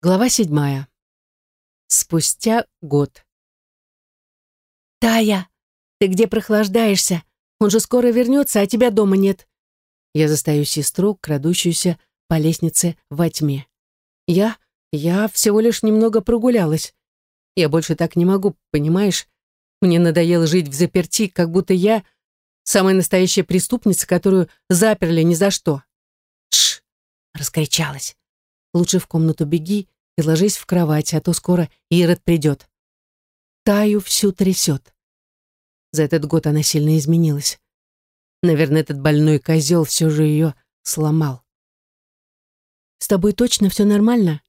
Глава седьмая. Спустя год. «Тая, ты где прохлаждаешься? Он же скоро вернется, а тебя дома нет». Я застаю сестру, крадущуюся по лестнице во тьме. Я, я всего лишь немного прогулялась. Я больше так не могу, понимаешь? Мне надоело жить в заперти, как будто я самая настоящая преступница, которую заперли ни за что. Тш! раскричалась. Лучше в комнату беги и ложись в кровать, а то скоро Ирод придет. Таю всю трясет. За этот год она сильно изменилась. Наверное, этот больной козел все же ее сломал. «С тобой точно все нормально?»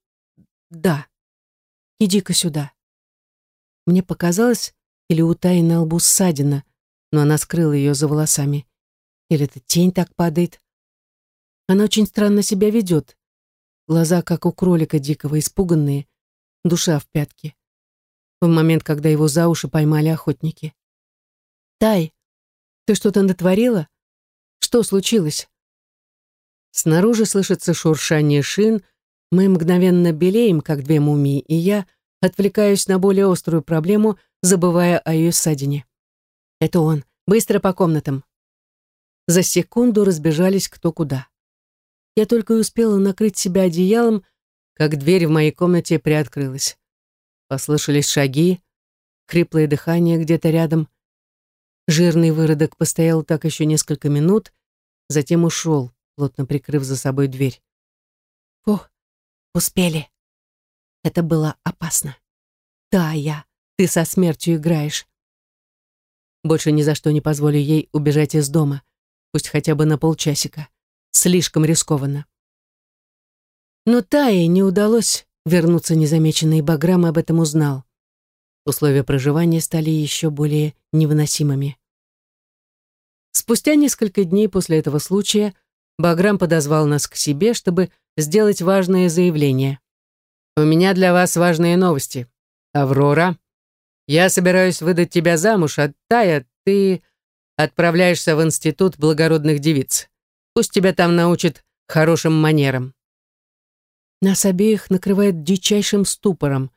«Да. Иди-ка сюда». Мне показалось, или у Таи на лбу ссадина, но она скрыла ее за волосами. Или эта тень так падает. Она очень странно себя ведет. Глаза, как у кролика дикого, испуганные, душа в пятке. В момент, когда его за уши поймали охотники. «Тай, ты что-то натворила? Что случилось?» Снаружи слышится шуршание шин, мы мгновенно белеем, как две мумии, и я отвлекаюсь на более острую проблему, забывая о ее ссадине. Это он. Быстро по комнатам. За секунду разбежались кто куда. Я только и успела накрыть себя одеялом, как дверь в моей комнате приоткрылась. Послышались шаги, хриплое дыхание где-то рядом. Жирный выродок постоял так еще несколько минут, затем ушел, плотно прикрыв за собой дверь. Фух, успели. Это было опасно. Да, я. Ты со смертью играешь. Больше ни за что не позволю ей убежать из дома, пусть хотя бы на полчасика. Слишком рискованно. Но Тае не удалось вернуться незамеченной, и Баграм об этом узнал. Условия проживания стали еще более невыносимыми. Спустя несколько дней после этого случая Баграм подозвал нас к себе, чтобы сделать важное заявление. «У меня для вас важные новости. Аврора, я собираюсь выдать тебя замуж, а Тая, ты отправляешься в Институт благородных девиц. Пусть тебя там научат хорошим манерам. Нас обеих накрывает дичайшим ступором.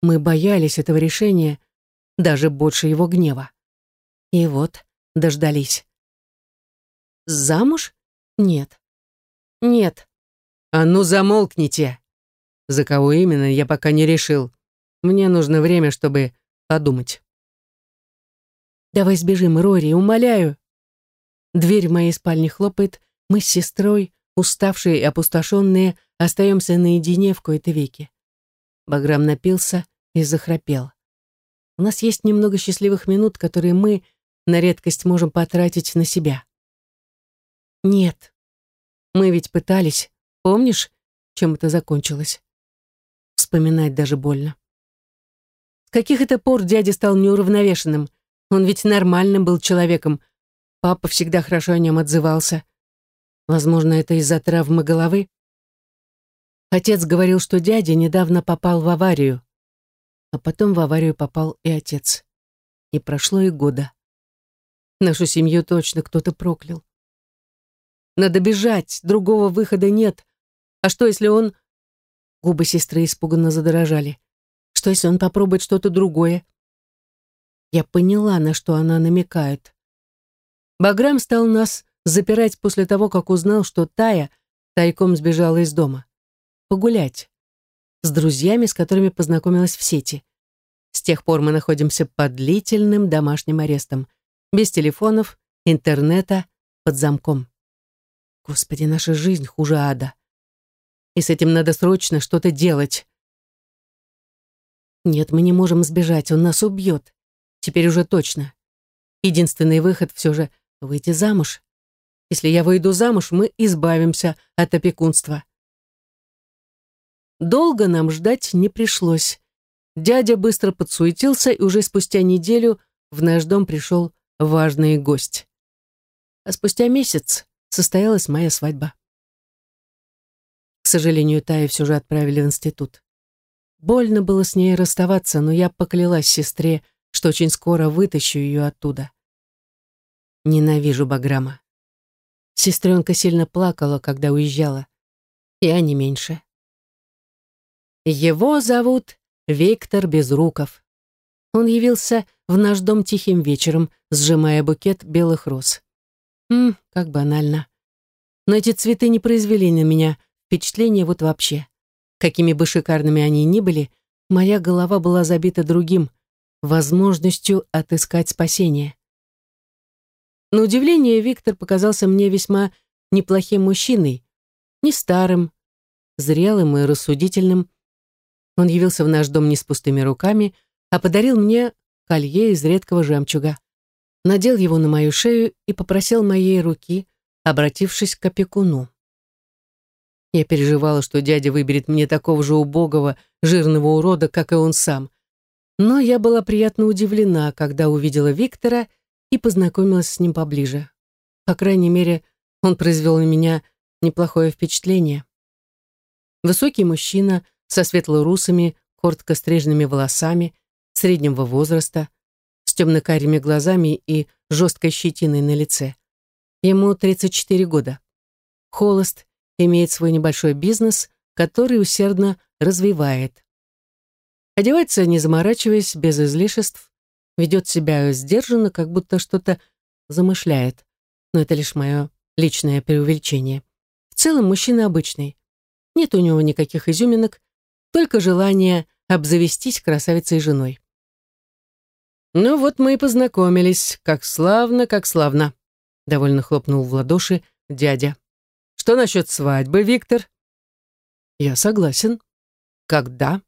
Мы боялись этого решения, даже больше его гнева. И вот дождались. Замуж? Нет. Нет. А ну замолкните. За кого именно, я пока не решил. Мне нужно время, чтобы подумать. Давай сбежим, Рори, умоляю. Дверь моей спальне хлопает, мы с сестрой, уставшие и опустошенные, остаемся наедине в кои-то веки. Баграм напился и захрапел. У нас есть немного счастливых минут, которые мы на редкость можем потратить на себя. Нет. Мы ведь пытались. Помнишь, чем это закончилось? Вспоминать даже больно. С каких это пор дядя стал неуравновешенным? Он ведь нормальным был человеком, Папа всегда хорошо о нем отзывался. Возможно, это из-за травмы головы. Отец говорил, что дядя недавно попал в аварию. А потом в аварию попал и отец. И прошло и года. Нашу семью точно кто-то проклял. Надо бежать, другого выхода нет. А что, если он... Губы сестры испуганно задрожали. Что, если он попробует что-то другое? Я поняла, на что она намекает. Баграм стал нас запирать после того, как узнал, что Тая тайком сбежала из дома. Погулять. С друзьями, с которыми познакомилась в сети. С тех пор мы находимся под длительным домашним арестом. Без телефонов, интернета, под замком. Господи, наша жизнь хуже ада. И с этим надо срочно что-то делать. Нет, мы не можем сбежать, он нас убьет. Теперь уже точно. Единственный выход все же выйти замуж. Если я выйду замуж, мы избавимся от опекунства. Долго нам ждать не пришлось. Дядя быстро подсуетился, и уже спустя неделю в наш дом пришел важный гость. А спустя месяц состоялась моя свадьба. К сожалению, Таю все же отправили в институт. Больно было с ней расставаться, но я поклялась сестре, что очень скоро вытащу ее оттуда. Ненавижу Баграма. Сестренка сильно плакала, когда уезжала. Я не меньше. Его зовут Виктор Безруков. Он явился в наш дом тихим вечером, сжимая букет белых роз. Ммм, как банально. Но эти цветы не произвели на меня впечатления вот вообще. Какими бы шикарными они ни были, моя голова была забита другим, возможностью отыскать спасение. На удивление, Виктор показался мне весьма неплохим мужчиной, не старым, зрелым и рассудительным. Он явился в наш дом не с пустыми руками, а подарил мне колье из редкого жемчуга. Надел его на мою шею и попросил моей руки, обратившись к опекуну. Я переживала, что дядя выберет мне такого же убогого, жирного урода, как и он сам. Но я была приятно удивлена, когда увидела Виктора и познакомилась с ним поближе. По крайней мере, он произвел на меня неплохое впечатление. Высокий мужчина со светло-русыми, коротко стриженными волосами, среднего возраста, с темно-карими глазами и жесткой щетиной на лице. Ему 34 года. Холост, имеет свой небольшой бизнес, который усердно развивает. Одевается, не заморачиваясь, без излишеств, ведет себя сдержанно, как будто что-то замышляет. Но это лишь мое личное преувеличение. В целом мужчина обычный. Нет у него никаких изюминок, только желание обзавестись красавицей женой. «Ну вот мы и познакомились. Как славно, как славно!» Довольно хлопнул в ладоши дядя. «Что насчет свадьбы, Виктор?» «Я согласен. Когда?»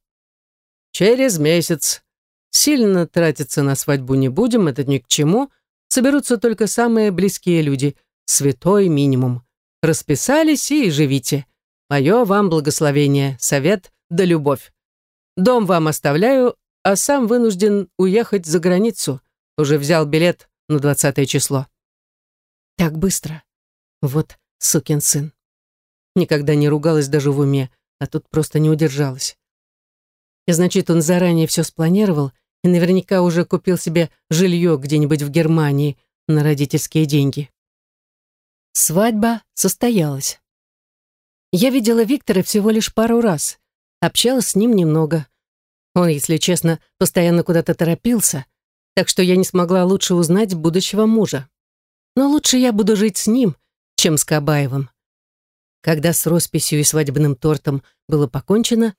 «Через месяц. Сильно тратиться на свадьбу не будем, это ни к чему. Соберутся только самые близкие люди. Святой минимум. Расписались и живите. Мое вам благословение, совет да любовь. Дом вам оставляю, а сам вынужден уехать за границу. Уже взял билет на двадцатое число. Так быстро. Вот сукин сын. Никогда не ругалась даже в уме, а тут просто не удержалась. Значит, он заранее все спланировал и наверняка уже купил себе жилье где-нибудь в Германии на родительские деньги. Свадьба состоялась. Я видела Виктора всего лишь пару раз, общалась с ним немного. Он, если честно, постоянно куда-то торопился, так что я не смогла лучше узнать будущего мужа. Но лучше я буду жить с ним, чем с Кабаевым. Когда с росписью и свадебным тортом было покончено,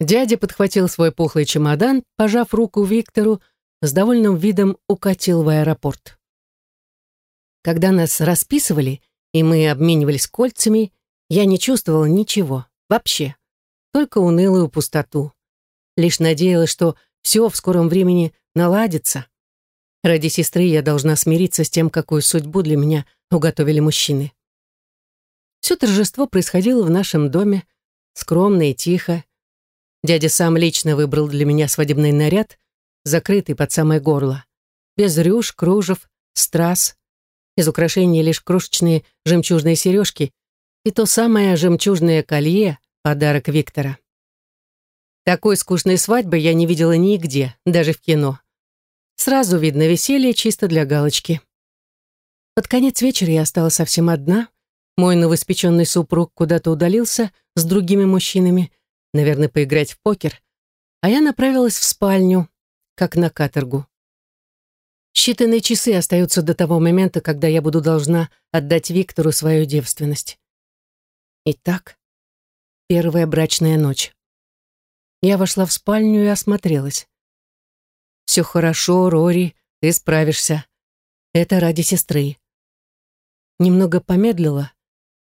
дядя подхватил свой пухлый чемодан, пожав руку Виктору, с довольным видом укатил в аэропорт. Когда нас расписывали, и мы обменивались кольцами, я не чувствовала ничего, вообще, только унылую пустоту. Лишь надеялась, что все в скором времени наладится. Ради сестры я должна смириться с тем, какую судьбу для меня уготовили мужчины. Все торжество происходило в нашем доме, скромно и тихо. Дядя сам лично выбрал для меня свадебный наряд, закрытый под самое горло. Без рюш, кружев, страз. Из украшений лишь крошечные жемчужные сережки и то самое жемчужное колье, подарок Виктора. Такой скучной свадьбы я не видела нигде, даже в кино. Сразу видно веселье чисто для галочки. Под конец вечера я осталась совсем одна. Мой новоспеченный супруг куда-то удалился с другими мужчинами, наверное, поиграть в покер, а я направилась в спальню, как на каторгу. Считанные часы остаются до того момента, когда я буду должна отдать Виктору свою девственность. Итак, первая брачная ночь. Я вошла в спальню и осмотрелась. «Все хорошо, Рори, ты справишься. Это ради сестры». Немного помедлила,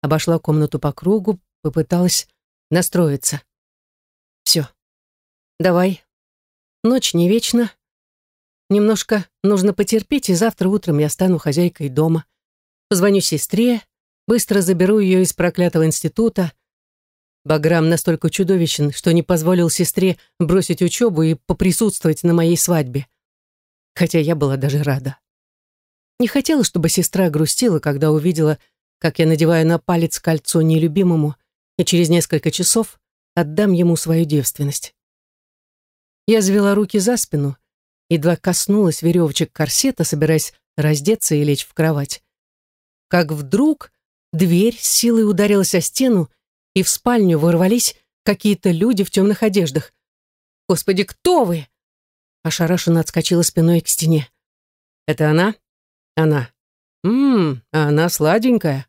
обошла комнату по кругу, попыталась настроиться. «Все, давай. Ночь не вечна. Немножко нужно потерпеть, и завтра утром я стану хозяйкой дома. Позвоню сестре, быстро заберу ее из проклятого института, Баграм настолько чудовищен, что не позволил сестре бросить учебу и поприсутствовать на моей свадьбе. Хотя я была даже рада. Не хотела, чтобы сестра грустила, когда увидела, как я надеваю на палец кольцо нелюбимому, и через несколько часов отдам ему свою девственность. Я завела руки за спину, едва коснулась веревочек корсета, собираясь раздеться и лечь в кровать. Как вдруг дверь с силой ударилась о стену, и в спальню ворвались какие-то люди в темных одеждах. Господи, кто вы? Ошарашенно отскочила спиной к стене. Это она? Она. Ммм, она сладенькая.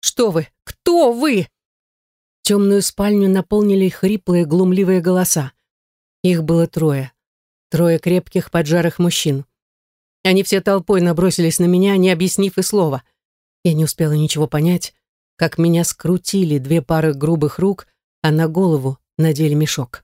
Что вы? Кто вы? Темную спальню наполнили хриплые, глумливые голоса. Их было трое. Трое крепких, поджарых мужчин. Они все толпой набросились на меня, не объяснив и слова. Я не успела ничего понять, как меня скрутили две пары грубых рук, а на голову надели мешок.